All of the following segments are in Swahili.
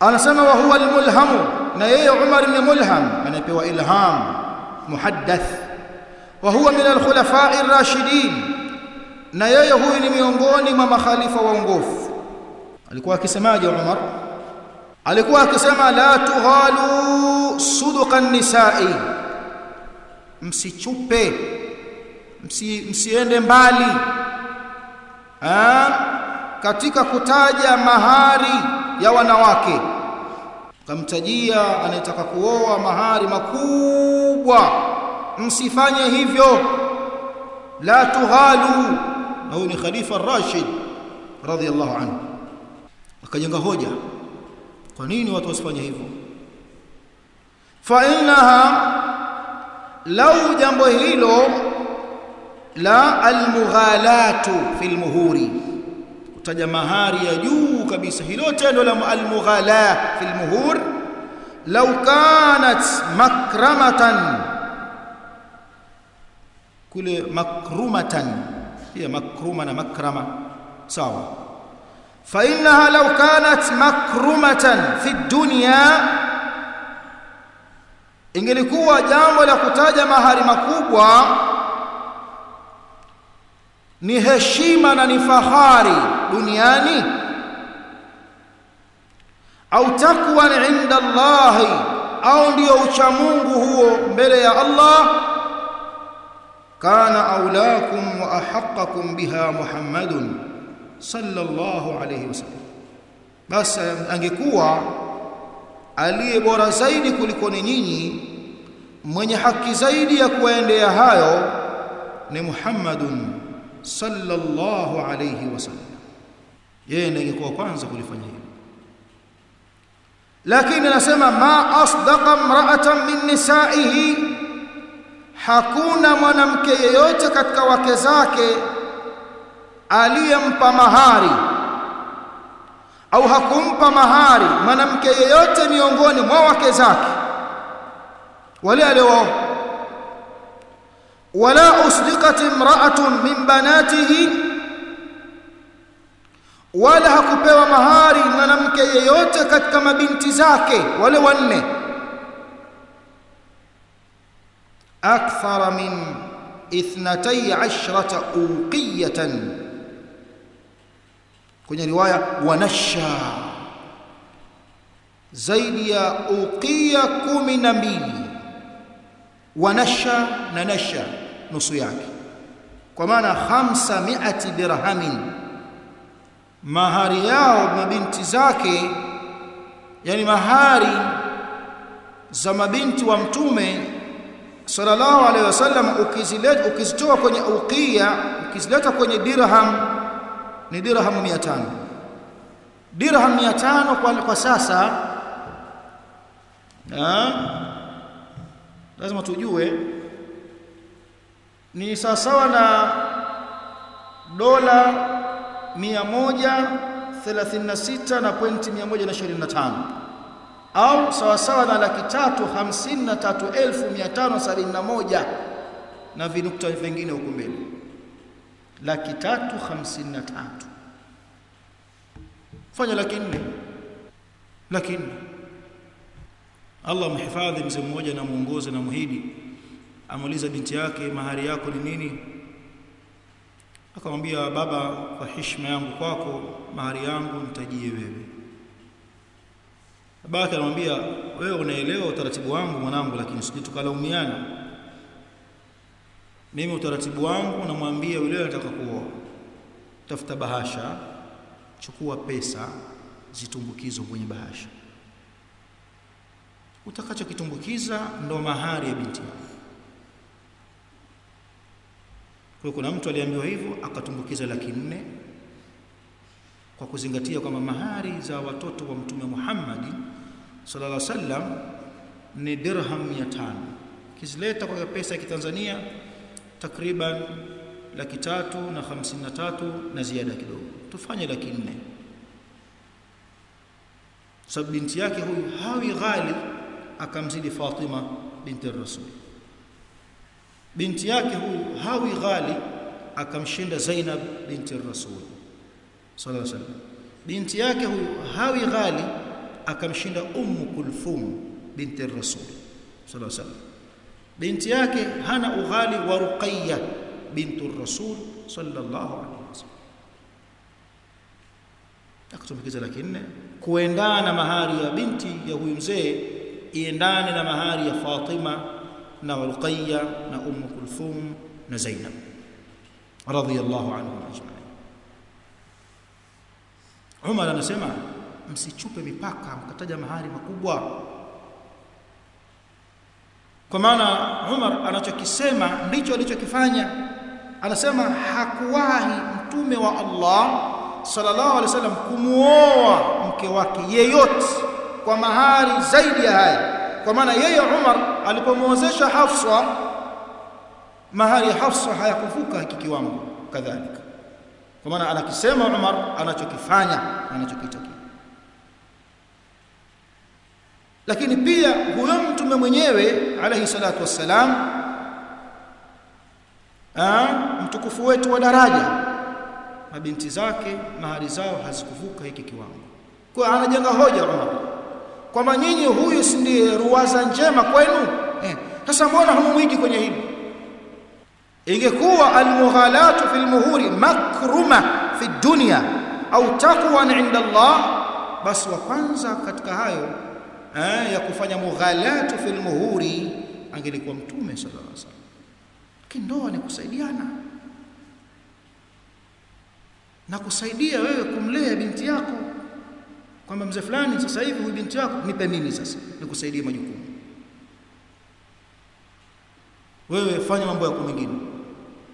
anasema wa huwa almulhamu na yeye Umar ni mulham anapewa ilham muhaddath wa huwa min alkhulafa'i ar-rashidin na yeye huyu ni miongoni mwa makhalifa waongofu alikuwa akisemaje Umar alikuwa akisema la tughalu suduqan nisa'i msichupe msi, msiende mbali ha? katika kutaja mahari ya wanawake. Kamtajia anayetaka kuoa mahari makubwa. Msifanye hivyo. La tughalu na huyu ni khalifa rashid radhiallahu anhu. Akajenga hoja. Kwa nini watu wasifanye hivyo? Fa innaha lau jambo hilo la almughalatu fil muhuri kutaja mahari ya juu kabisa hilo tendo la almughala fil muhur law kanat makramatan kule makrumatan pia makruma na makrama sawa fa innaha law kanat makrumatan fi dunya ingelikuwa jambo la kutaja mahari makubwa ni heshima na ni fahari duniani au takwa inda Allah au ndio ucha Mungu huo mbele ya Allah. Kana aulakum wa ahaqqakum biha Muhammadun sallallahu alayhi wasallam basi angekuwa aliye bora zaidi kuliko ni nyinyi mwenye haki zaidi ya kuendea hayo ni Muhammadun sallallahu alayhi wasallam yeye ndiye angekuwa kwanza kulifanya lakini anasema ma asdaqa mra'atan min nisaihi. Hakuna mwanamke yeyote katika wake zake aliyempa mahari au hakumpa mahari mwanamke yeyote miongoni mwa wake zake. Wale alio wala usdiqat imra'atun min banatihi wala hakupewa mahari mwanamke yeyote katika mabinti zake wale wanne akthara min ithnatay ashrata uqiyatan kwenye riwaya wanasha zaidi ya uqiya kumi na mbili wanasha na nasha nusu yake kwa maana khamsa miati dirhamin mahari yao mabinti zake yani mahari za mabinti wa mtume sallallahu alaihi wasallam ukizileta ukizitoa kwenye uqiya ukizileta kwenye dirham ni dirham 500 dirham 500 kwa, kwa sasa lazima tujue ni sawa na dola 136 na pointi 125 au sawasawa na laki tatu hamsini na tatu elfu mia tano sabini na moja na vinukta vingine huku mbele. Laki tatu hamsini na tatu. Fanya laki nne. Laki nne. Allah mhifadhi mzee mmoja na muongoze na muhidi. Amuuliza binti yake mahari yako ni nini akamwambia baba kwa heshima yangu kwako mahari yangu nitajie wewe. Babake anamwambia wewe unaelewa utaratibu wangu mwanangu lakini sije tukalaumiana. Mimi utaratibu wangu namwambia yule anataka kuoa. Tafuta bahasha chukua pesa zitumbukizo kwenye bahasha. Utakachokitumbukiza ndo mahari ya binti. yako kwa kuna mtu aliambiwa hivyo akatumbukiza laki nne kwa kuzingatia kwamba mahari za watoto wa mtume Muhammad sallallahu alaihi wasallam ni dirham 500 kizileta kwa pesa ya Kitanzania takriban laki tatu na hamsini na tatu na ziada kidogo. Tufanye laki nne. Sababu binti yake huyu hawi ghali akamzidi Fatima binti Rasul binti yake huyu hawi ghali akamshinda Zainab binti Rasul sallallahu alaihi wasallam binti yake huyu hawi ghali akamshinda ummu kulthum binti rasul sallallahu alaihi wasallam binti yake hana ughali wa ruqayya bintu rasul sallallahu alaihi wasallam akatumbukiza laki nne kuendana na mahari ya binti ya huyu mzee iendane na mahari ya Fatima na Ruqayya na Umm Kulthum na Zainab. Radhiyallahu anhum ajma'in. Umar anasema msichupe mipaka mkataja mahari makubwa. Kwa maana Umar anachokisema ndicho alichokifanya. Anasema hakuwahi mtume wa Allah sallallahu alaihi wasallam kumuoa mke wake yeyote kwa mahari zaidi ya haya kwa maana yeye Umar alipomwozesha Hafsa mahari Hafsa hayakuvuka hiki kiwango kadhalika. Kwa maana anakisema Umar anachokifanya anachokitakia lakini pia huyo mtume mwenyewe alayhi salatu wassalam mtukufu wetu wa daraja mabinti zake mahali zao hazikuvuka hiki kiwango. Kwa anajenga hoja Umar kwamba nyinyi huyu si ndiye ruwaza njema kwenu? Sasa eh sasa mbona hamumwigi kwenye hili? Ingekuwa almughalatu fil muhuri makruma fi dunya au taqwan inda Allah basi wa kwanza katika hayo eh, ya kufanya mughalatu fil muhuri angelikuwa mtume sallallahu alaihi wasallam. Ndoa ni kusaidiana. Na kusaidia wewe kumlea binti yako kwamba mzee fulani sasa hivi huyu binti yako nipe mimi sasa nikusaidie majukumu. Wewe fanya mambo yako mengine.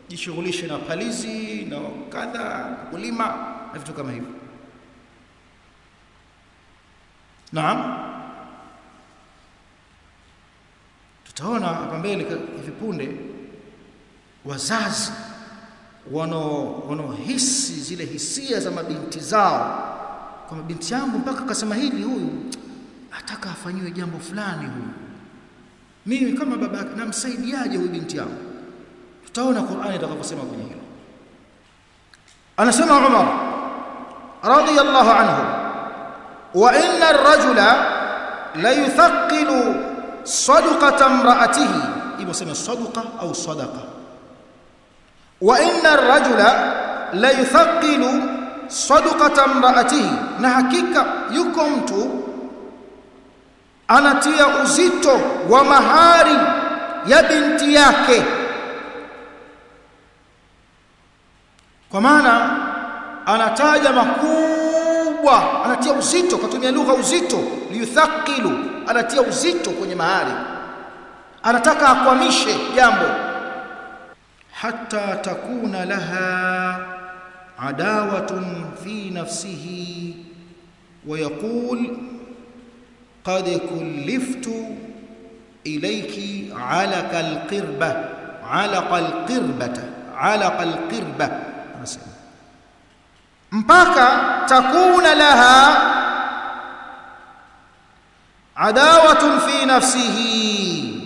Jishughulishe na palizi na kadha kulima na vitu kama hivyo. Naam. Tutaona hapa mbele hivi punde wazazi wanaohisi zile hisia za mabinti zao kwamba binti yangu mpaka akasema hili huyu ataka afanyiwe jambo fulani huyu mimi kama baba namsaidiaje huyu binti yangu tutaona Qur'ani itakaposema kwenye hilo anasema Umar radiyallahu anhu wa inna ar-rajula la yuthaqilu sadaqata imra'atihi ibo sema sadaqa au sadaqa wa inna ar-rajula la yuthaqilu sadaqata mraatihi na hakika yuko mtu anatia uzito wa mahari ya binti yake. Kwa maana anataja makubwa anatia uzito katumia lugha uzito liyuthaqilu anatia uzito kwenye mahari. Anataka akwamishe jambo. Hata takuna laha adawatun fi nafsihi ويقول قد كلفت إليك علق القربة علق القربة علق القربة mpaka takuna laha adawatun fi nafsihi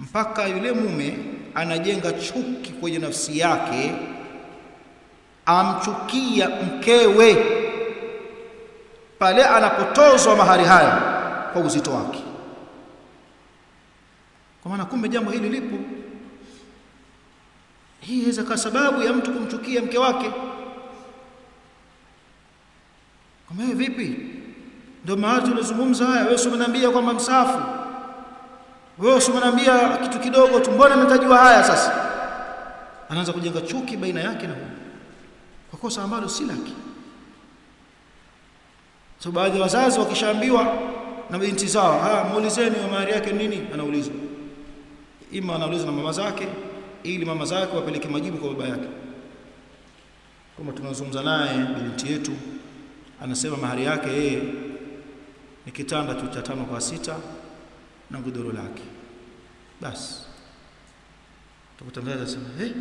mpaka yule mume anajenga chuki kwenye nafsi yake amchukia mkewe pale anapotozwa mahari haya kwa uzito wake. Kwa maana kumbe jambo hili lipo. Hii inaweza kuwa sababu ya mtu kumchukia mke wake. Kama maana vipi? Ndio maana tunazungumza haya wewe usimwambia kwamba msafu. Wewe usimwambia kitu kidogo tu mbona umetajua haya sasa? Anaanza kujenga chuki baina yake na huyo kwa kosa ambalo si lake so baadhi ya wazazi wakishaambiwa na binti zao ah muulizeni mahari yake nini? Anaulizwa ima anaulizwa na mama zake ili mama zake wapeleke majibu kwa baba yake. Kama tunazungumza naye binti yetu anasema mahari yake yeye ni kitanda cha tano kwa sita na godoro lake. Basi. Tukutangaza sema eh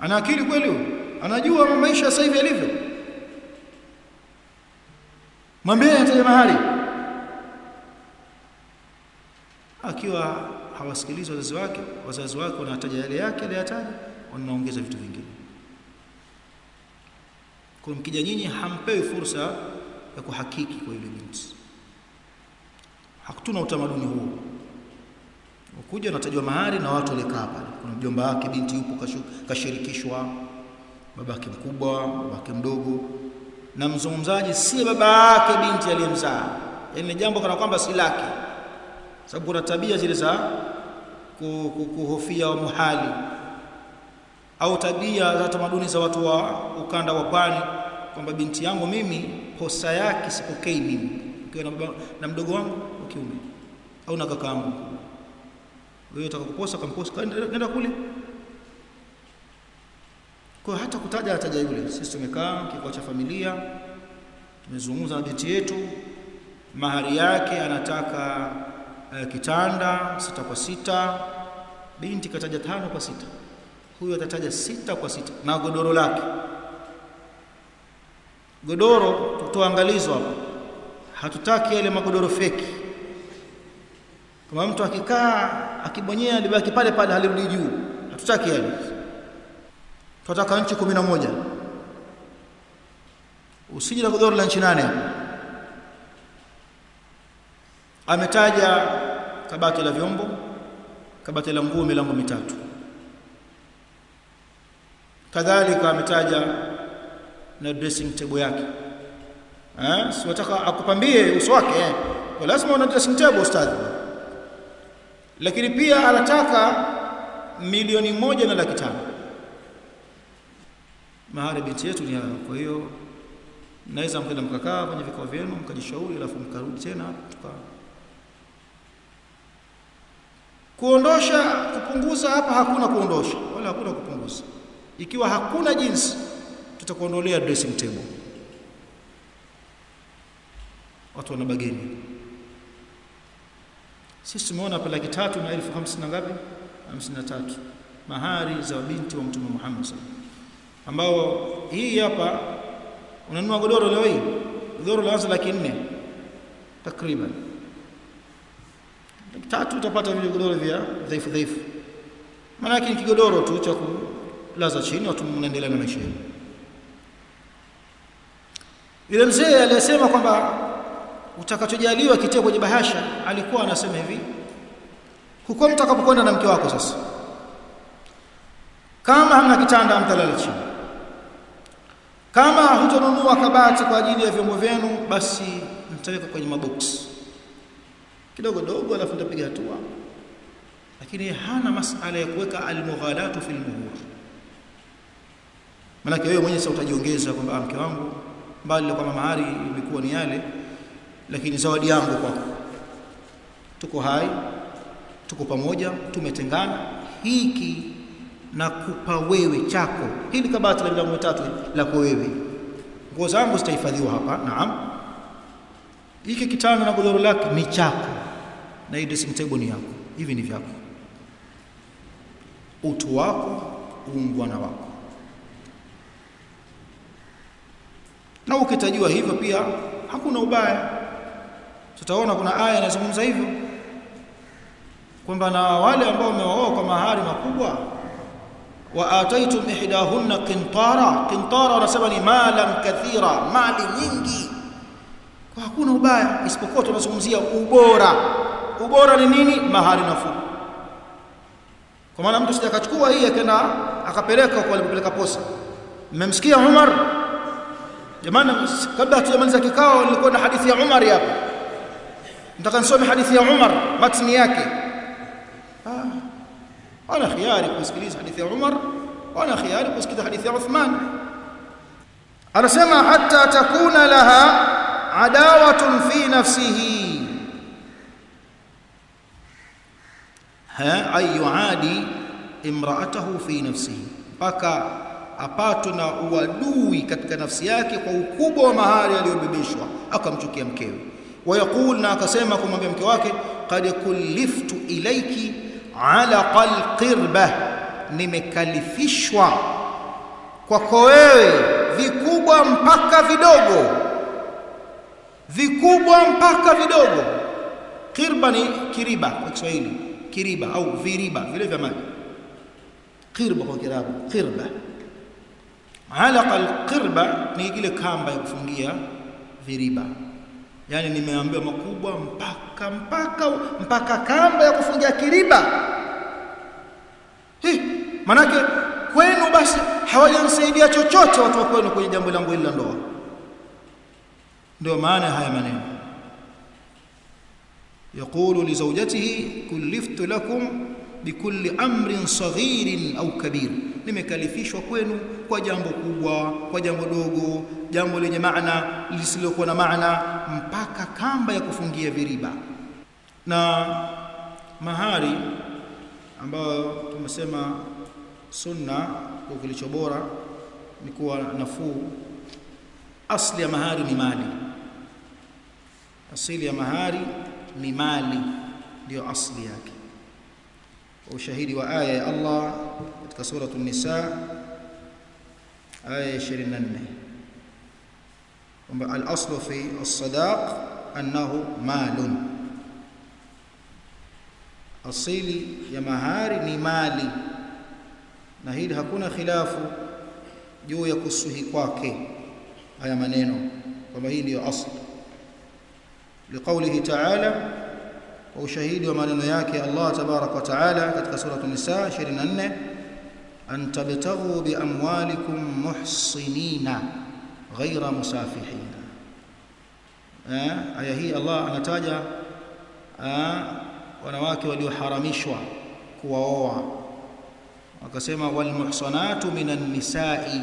ana akili kweli anajua maisha sasa hivi yalivyo. Mwambie ataje mahali. Akiwa hawasikilizi wazazi wake wazazi wake wanataja yale yake aliyataja wanaongeza vitu vingine. Kwa mkija nyinyi hampewi fursa ya kuhakiki kwa yule binti. Hatuna utamaduni huo. Ukuja unatajwa mahali na watu walikaa pale. Kuna mjomba wake binti yupo kashirikishwa babake mkubwa babake mdogo. Na mzungumzaji si baba yake binti aliyemzaa. Yaani ni jambo kana kwamba si lake. Sababu kuna tabia zile za kuhofia muhali. Au tabia za tamaduni za watu wa ukanda wa pwani kwamba binti yangu mimi posa yake sipokei mimi. Ukiwa na, na mdogo wangu wa kiume. Au na kakaangu wewe utakaposa kamposa nenda kule kwa hata kutaja ataja yule sisi tumekaa kikao cha familia tumezungumza na binti yetu mahari yake anataka uh, kitanda sita kwa sita binti kataja tano kwa sita huyo atataja sita kwa sita na godoro lake. Godoro tutoa angalizo hapa hatutaki yale magodoro feki. Kama mtu akikaa akibonyea libaki pale pale halirudi juu hatutaki yale tunataka nchi kumi na moja. Usije na godoro la nchi nane. Ametaja kabati la vyombo kabati la nguo milango mitatu. Kadhalika ametaja na dressing table yake. Eh si wataka akupambie uso wake eh? Kwa lazima una dressing table ustadhi. Lakini pia anataka milioni moja na laki mahari binti yetu ni hayo. Kwa hiyo naweza mkaenda mkakaa kwenye vikao vyenu mkajishauri alafu mkarudi tena tuka kuondosha kupunguza hapa hakuna kuondosha wala hakuna kupunguza. Ikiwa hakuna jinsi tutakuondolea dressing table. Watu wana bageni. Sisi tumeona hapa laki tatu na elfu hamsini na ngapi? hamsini na tatu. Mahari za binti wa mtume Muhammad sallallahu ambao hii hapa unanunua godoro leo hii? Godoro la laki nne. Takriban. Laki tatu utapata vile godoro vya dhaifu dhaifu. Maana yake ni kigodoro tu cha kulaza chini watu mnaendelea na maisha yao yule mzee aliyesema kwamba utakachojaliwa kitia kwenye bahasha alikuwa anasema hivi huko mtakapokwenda na mke wako sasa kama hamna kitanda mtalala chini kama hutonunua kabati kwa ajili ya vyombo vyenu basi mtaweka kwenye maboksi. Kidogo dogo alafu nitapiga hatua. Lakini hana masala ya kuweka almughalatu fil muhur. Maana wewe mwenyewe sasa utajiongeza kwamba mke wangu mbali kwamba mahari ilikuwa ni yale lakini zawadi yangu kwako. Tuko hai tuko pamoja tumetengana. Hiki nakupa wewe chako. Hili kabati la milango mitatu lako wewe. Nguo zangu zitahifadhiwa hapa naam. Hiki kitanda na godoro lake ni chako. Na hii dressing table ni yako. Hivi ni vyako. Utu wako uungwana wako. Na ukitajua hivyo pia hakuna ubaya. Tutaona kuna aya inazungumza hivyo. Kwamba na wale ambao wamewaoa kwa mahari makubwa wa ataitum ihdahunna qintara. Qintara wanasema ni malan kathira mali nyingi. Kwa hakuna ubaya isipokuwa tunazungumzia ubora. Ubora ni nini? Mahari nafuu. Kwa maana mtu sijakachukua hii akaenda akapeleka kwa alipeleka posa. Mmemsikia Umar? Jamani kabla hatujamaliza kikao nilikuwa na hadithi ya Umar hapa. Nataka nisome hadithi ya Umar matni yake وأنا خيارك مسكليز حديث عمر وأنا خيارك مسكليز حديث عثمان. أرسمها حتى تكون لها عداوة في نفسه. ها أي يعادي امرأته في نفسه. بكى أباتنا ودوي كتك نفسياك وكوب ومهاري ليوببشوا أكم تكي ويقول ناكسيمكم ومبيمكواك قد كلفت إليك إليك ala alqirba, nimekalifishwa kwako wewe vikubwa mpaka vidogo vikubwa mpaka vidogo. Qirba ni kiriba kwa Kiswahili kiriba au viriba vile vya maji. Qirba kwa Kiarabu, qirba. alaqa alqirba ni ile kamba ya kufungia viriba. Yani nimeambiwa makubwa mpaka mpaka mpaka kamba ya kufungia kiriba manake kwenu basi hawajansaidia chochote watu wa kwenu kwenye jambo langu hili la ndoa ndio maana haya maneno يقول لزوجته كلفت لكم بكل امر صغير au kabir nimekalifishwa kwenu kwa jambo kubwa kwa jambo dogo jambo lenye maana lisilokuwa na maana mpaka kamba ya kufungia viriba na mahari ambayo tumesema sunna kwa kilicho bora ni kuwa nafuu asli ya mahari ni mali asili ya mahari ni mali ndio asli yake ushahidi wa aya ya Allah katika sura an-nisa aya 24 kwamba al-aslu fi as-sadaq annahu malun asili ya mahari ni mali na hili hakuna khilafu juu ya kusuhi kwake haya maneno kwamba hii ndiyo asli liqaulihi ta'ala wa ushahidi wa maneno yake Allah tabarak wa taala katika sura an-nisa 24 an tabtaghu bi amwalikum muhsinina ghayra musafihina eh aya hii Allah anataja wanawake walioharamishwa kuwaoa akasema wal muhsanatu minan nisa'i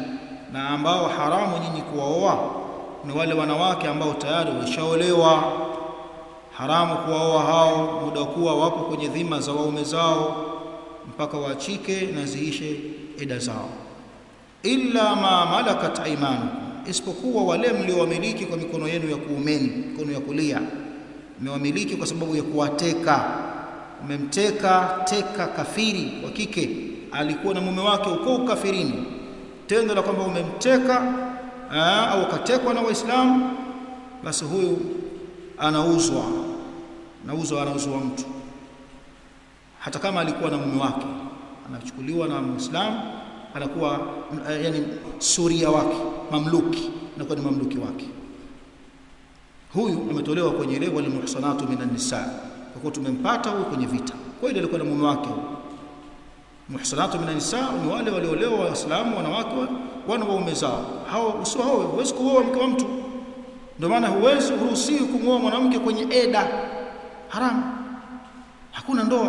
na ambao haramu nyinyi kuwaoa ni wale wanawake ambao tayari washaolewa haramu kuwaoa hao muda kuwa wapo kwenye dhima za waume zao mpaka waachike na ziishe eda zao. Illa ma malakat aymanukum isipokuwa wale mliowamiliki kwa mikono yenu ya kuumeni mikono ya kulia. Mmewamiliki kwa sababu ya kuwateka. Umemteka teka kafiri wa kike alikuwa na mume wake uko ukafirini tendo la kwamba umemteka aa, au katekwa na waislamu basi huyu anauzwa anauzwa anauzwa mtu. Hata kama alikuwa na mume wake anachukuliwa na muislamu anakuwa yani suria wake mamluki anakuwa ni mamluki wake. Huyu ametolewa kwenye ile wal minan nisa kwa kuwa tumempata huyu kwenye vita. Kwa kweli alikuwa na mume wake muhsanatu minan nisa ni wale waliolewa waislamu wanawake wana waume zao. Hao usio hao huwezi kuoa mke wa mtu. Ndio maana huwezi uruhusiwi kumwoa mwanamke kwenye eda. Haramu. Hakuna ndoa.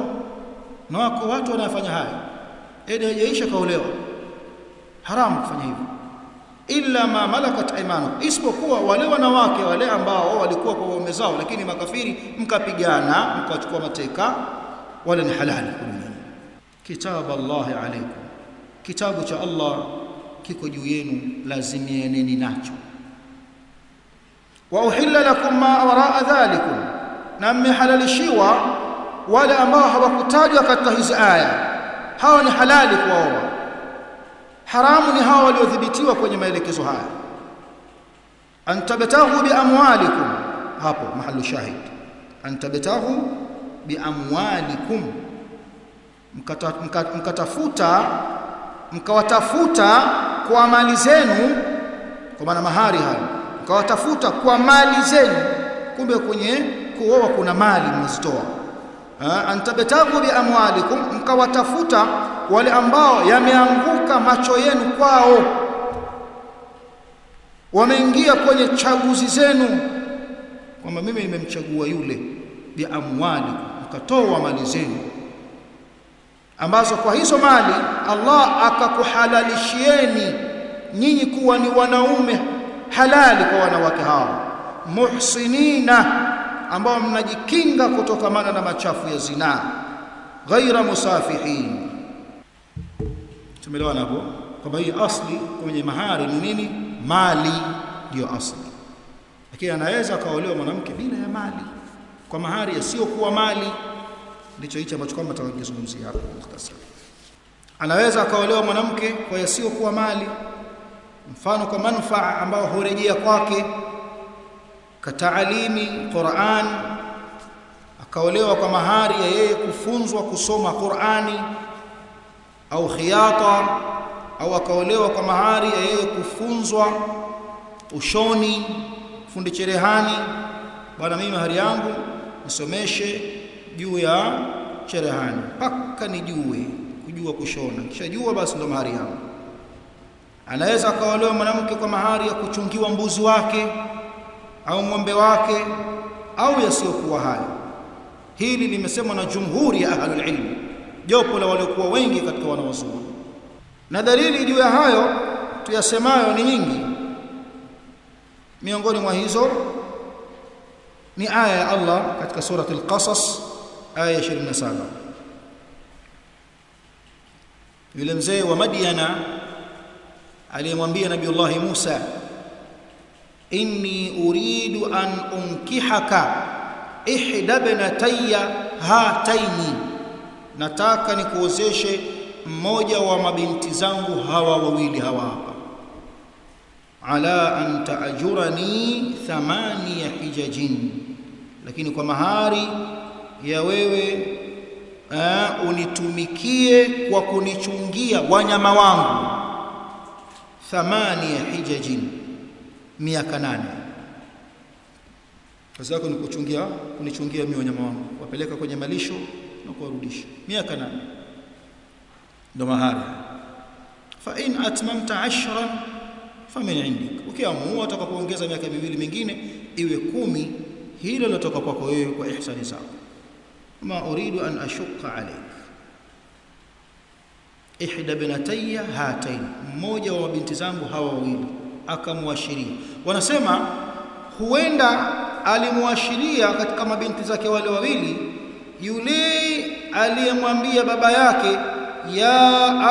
Na wako watu wanafanya haya. Eda haijaisha kaolewa. Haramu kufanya hivyo. Illa ma malakat aymanukum isipokuwa wale wanawake wale ambao walikuwa kwa waume zao lakini makafiri mkapigana mkachukua mateka wale ni halali. kwenu kitabu Allah alaykum. Kitabu cha Allah kiko juu yenu lazimianeni nacho. Wa uhilla lakum ma waraa dhalikum na mmehalalishiwa wale ambao hawakutajwa katika hizi aya. Hawa ni halali kuwaoa. Haramu ni hawa waliodhibitiwa kwenye maelekezo haya. Antabtahu biamwalikum hapo mahalu shahid. Antabtahu biamwalikum mkata, mkata, mkatafuta mkawatafuta kwa mali zenu kwa maana mahari hayo mkawatafuta kwa mali zenu. Kumbe kwenye kuoa kuna mali mmezitoa. Antabtagu biamwalikum mkawatafuta wale ambao yameanguka macho yenu kwao. Wameingia kwenye chaguzi zenu. Kwamba mimi nimemchagua yule bi amwalikum mkatoa mali zenu ambazo kwa hizo mali Allah akakuhalalishieni nyinyi kuwa ni wanaume halali kwa wanawake hao muhsinina ambao mnajikinga kutokamana na machafu ya zinaa ghaira musafihin. Tumeelewana hapo kwamba hii asli kwenye mahari ni nini? Mali ndio asli. Lakini anaweza akaolewa mwanamke bila ya mali. Kwa mahari yasiyokuwa mali ndicho hicho ambacho kwamba tutakizungumzia hapo mukhtasar anaweza akaolewa mwanamke kwa yasiyokuwa mali mfano kwa manufaa ambayo hurejea kwake kataalimi Qur'an akaolewa kwa mahari ya yeye kufunzwa kusoma Qur'ani au khiyata au akaolewa kwa mahari ya yeye kufunzwa ushoni fundi cherehani bwana mimi mahari yangu nisomeshe juu ya cherehani mpaka nijue kujua kushona. Kisha jua basi ndo mahari yangu. Anaweza akaolewa mwanamke kwa mahari ya kuchungiwa mbuzi wake au ng'ombe wake au yasiyokuwa hayo. Hili limesemwa na jumhuri ya ahlul ilm jopo la waliokuwa wengi katika wanawazuoni na dalili juu ya hayo tuyasemayo ni nyingi. Miongoni mwa hizo ni aya ya Allah katika surati al-Qasas aya 27 yule mzee wa Madiana aliyemwambia Nabiullahi Musa inni uridu an unkihaka ihda banatayya hataini nataka nikuozeshe mmoja wa mabinti zangu hawa wawili hawa hapa. Ala an taajurani thamaniya hijajin lakini kwa mahari ya wewe uh, unitumikie kwa kunichungia wanyama wangu. Thamaniya hijajin miaka nane. Kazi yako ni kuchungia kunichungia mimi wanyama wangu. Wapeleka kwenye malisho na kuwarudisha. Miaka nane. Ndo mahari. Fa in atmamta ashran famin indik. Ukiamua utakapoongeza miaka miwili mingine iwe kumi hilo linatoka kwako wewe kwa ihsani zako ma uridu an ashqa alayk. Ihda binatayya hatain mmoja wa binti zangu hawa wawili akamwashiria. Wanasema huenda alimwashiria katika mabinti zake wale wawili yule aliyemwambia baba yake ya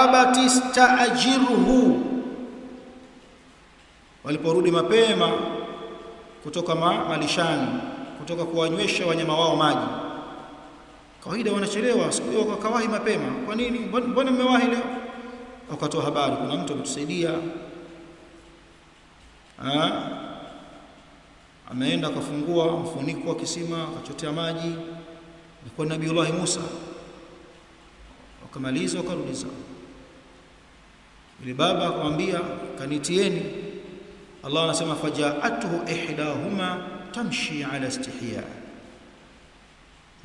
abati staajirhu waliporudi mapema kutoka ma, malishani kutoka kuwanywesha wanyama wao maji kawaida wanachelewa siku hiyo wakawahi mapema. Kwa nini? Mbona mmewahi leo? Wakatoa habari kuna mtu ametusaidia. Ameenda akafungua mfuniko wa kisima akachotea maji. Alikuwa nabiullahi Musa. Wakamaliza wakarudi zao baba akamwambia kanitieni. Allah anasema fajaatuhu ihdahuma tamshi ala istihya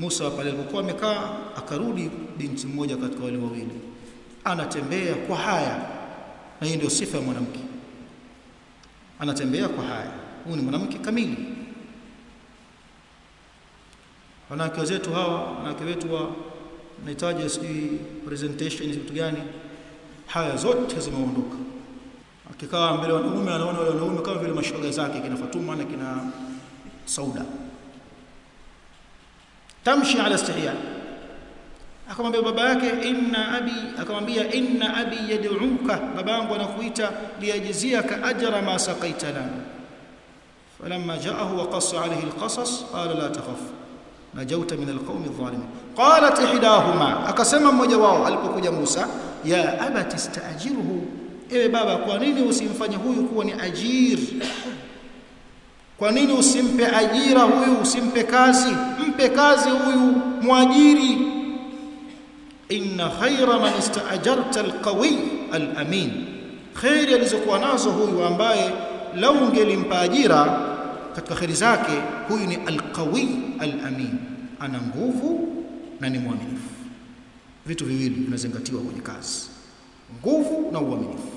Musa pale alipokuwa amekaa akarudi binti mmoja katika wale wawili. Anatembea kwa haya. Na hii ndio sifa ya mwanamke. Anatembea kwa haya. Huyu ni mwanamke kamili. Wanawake wetu hawa wanawake wetu wa nahitaji sijui presentation vitu gani? Haya zote zimeondoka. Akikaa mbele wanaume anaona wale wanaume kama vile mashoga zake kina Fatuma na kina Sauda tamshi ala istihya akamwambia baba yake inna abi akamwambia inna abi yad'uka babangu anakuita liyajziaka ajra ma saqaita lana falamma ja'ahu wa qassa alayhi alqasas qala la takhaf najauta min alqawmi adh-dhalimin qalat ihdahuma akasema mmoja wao alipokuja Musa ya abati staajiruhu ewe baba kwa nini usimfanye huyu kuwa ni ajir kwa nini usimpe ajira huyu usimpe kazi mpe kazi huyu mwajiri. Inna khaira man istaajarta alqawi alamin. Khairi alizokuwa nazo huyu ambaye lau ungelimpa ajira katika khairi zake huyu ni alqawi alamin. Ana nguvu na ni mwaminifu. Vitu viwili vinazingatiwa kwenye kazi. Nguvu na uaminifu.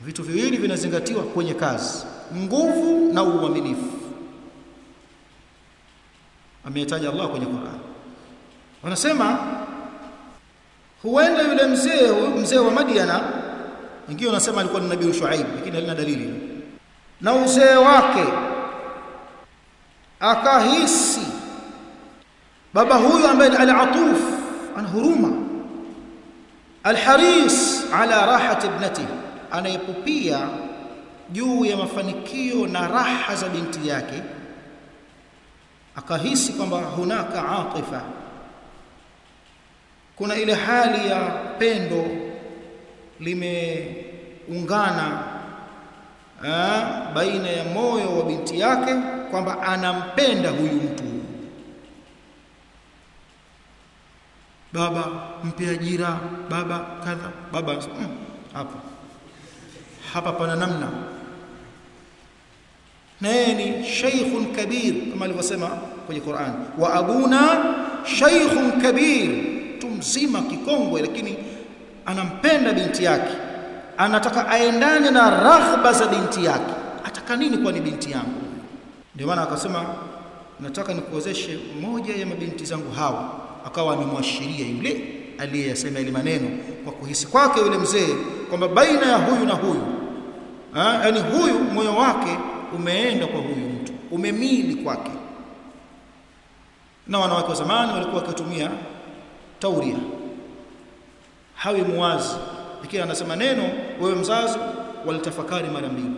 Vitu viwili vinazingatiwa kwenye kazi. Nguvu na uaminifu ametaja Allah kwenye Qur'an. Wanasema huenda yule mzee mzee wa Madiana wengine wanasema alikuwa ni nabii Shuaib lakini halina dalili. Na uzee wake akahisi baba huyu ambaye ni al-atuf ana huruma al-haris ala rahati ibnatihi anayepupia juu ya mafanikio na raha za binti yake akahisi kwamba hunaka atifa. Kuna ile hali ya pendo limeungana baina ya moyo wa binti yake kwamba anampenda huyu mtu. Baba mpe ajira. Baba kadha. Baba mm, hapo. Hapa pana namna na yeye ni shaykhun kabir kama alivyosema kwenye Qur'an. Wa abuna shaykhun kabir. Tumzima kikongwe lakini anampenda binti yake. Anataka aendane na raghba za binti yake. Ataka nini kwa ni binti yangu? Ndio maana akasema nataka nikuozeshe moja ya mabinti zangu hawa. Akawa amemwashiria yule aliyesema ile maneno kwa kuhisi kwake yule mzee kwamba baina ya huyu na huyu ha? yani huyu moyo wake umeenda kwa huyu mtu umemili kwake. Na wanawake wa zamani walikuwa wakitumia tauria. Hawi muwazi lakini anasema neno wewe mzazi walitafakari mara mbili.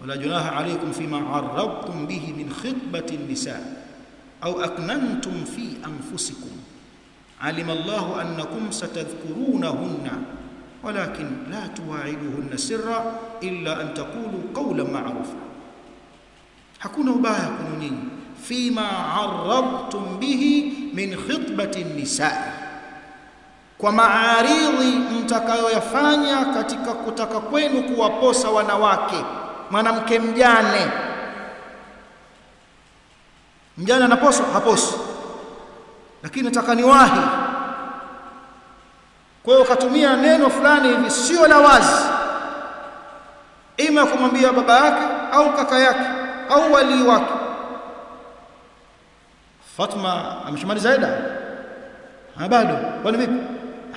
Wala junaha alaykum fima arradtum bihi min khitbati nisa au aknantum fi anfusikum. Alima Allahu annakum satadhkurunahunna walakin la tuwa'iduhunna sirra illa an taqulu qawlan ma'rufa hakuna ubaya kwenu nyinyi fima aradtum bihi min khitbati nisaa. Kwa maaridhi mtakayoyafanya katika kutaka kwenu kuwaposa wanawake mwanamke mjane. Mjane anaposwa haposi. Lakini nataka niwahi. Kwa hiyo ukatumia neno fulani hivi sio la wazi. Ima kumwambia baba yake au kaka yake au walii wake Fatma ameshamaliza eda bado. Kwani vipi?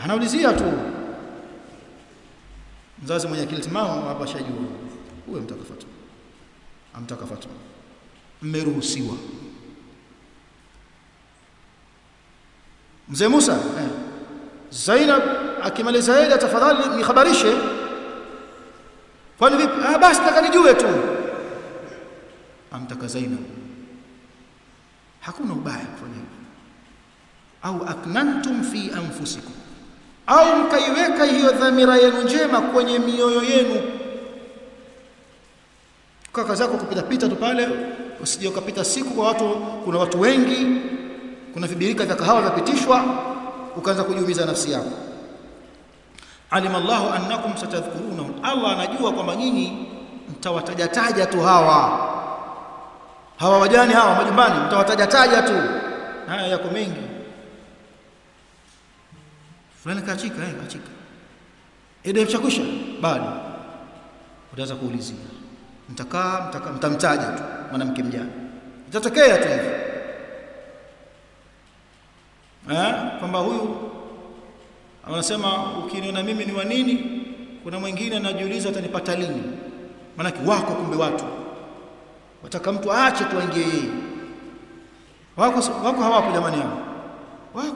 Anaulizia tu. Mzazi mwenye akili timamu hapa shajua huyo mtaka Fatma amtaka Fatma mmeruhusiwa. Mzee Musa eh. Zainab akimaliza eda tafadhali nihabarishe. Kwani vipi? Ah basi nataka nijue tu amtaka Zainab. Hakuna ubaya kufanya au aknantum fi anfusikum. Au mkaiweka hiyo dhamira yenu njema kwenye mioyo yenu. Kaka zako kupita pita tu pale usije ukapita siku kwa watu kuna watu wengi kuna vibirika vya kahawa vyapitishwa ukaanza kujiumiza nafsi yako. Alimallahu annakum satadhkuruna Allah anajua kwamba nyinyi mtawataja taja tu hawa hawa wajani hawa majumbani mtawataja taja tu. Haya yako mengi. Fulani kaachika eh kaachika ede chakwisha bado. Utaanza kuulizia. Mtakaa mtaka, mtamtaja tu mwanamke mjane. Itatokea tu hivyo. Eh kwamba huyu anasema ukiniona mimi ni wa nini kuna mwingine anajiuliza atanipata lini. Maana wako kumbe watu wataka mtu aache tuangie yeye wako wako hawapo jamani hao wako